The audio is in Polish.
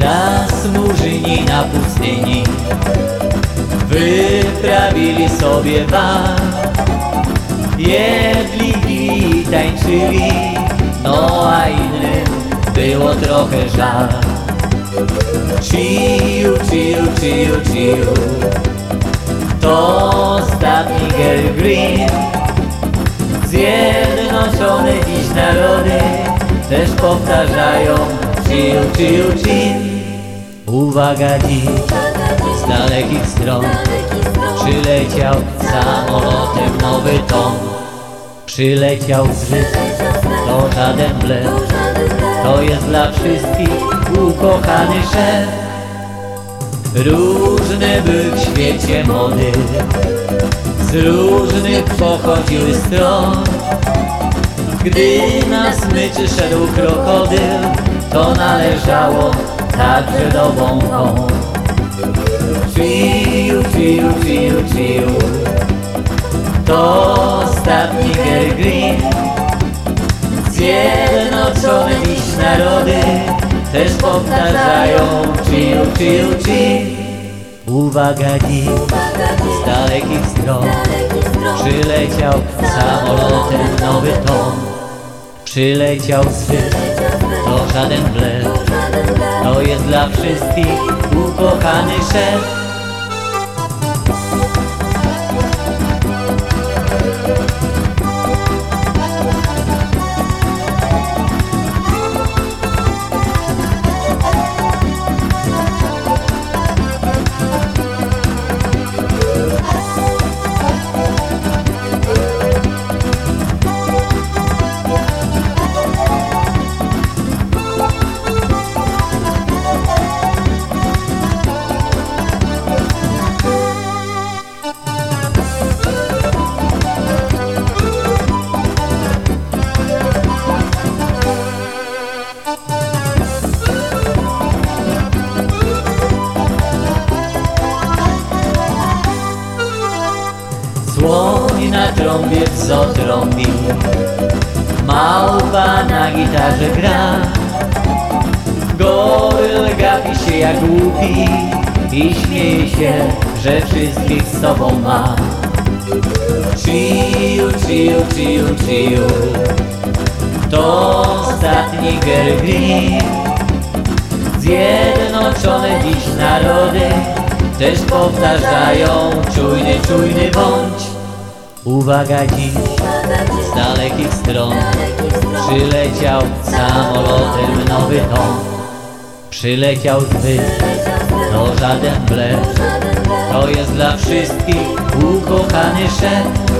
Raz murzyni na pustyni Wyprawili sobie van Jedli i tańczyli No a innym było trochę żal. Ciu, ciu, ciu, ciu To ostatni Gary Green. Zjednoczone dziś narody Też powtarzają Ciu, ciu, ciu Uwaga dziś z dalekich stron. Przyleciał samolotem nowy tom. Przyleciał zbyt, to żaden blef. To jest dla wszystkich ukochany szef. Różne były w świecie mody. Z różnych pochodziły stron. Gdy na smyczy szedł krokodyl To należało także do wąchą Ciu, ciu, ciu, ciu To ostatni Green. Zjednoczone dziś narody Też powtarzają. Ciu, ciu, ciu Uwaga dziś z dalekich stron Przyleciał samolotem nowy tom Przyleciał swych, to żaden blef To jest dla wszystkich ukochany szef trąbie co trąbi Małpa na gitarze gra. Goryl gapi się jak głupi I śmieje się, że wszystkich z sobą ma. Ciu, ciu, ciu, ciu To ostatni Gary Zjednoczone dziś narody też powtarzają. Czujny, czujny bądź Uwaga dziś z dalekich stron Przyleciał samolotem nowy tom. Przyleciał zbyt, to żaden blef. To jest dla wszystkich ukochany szef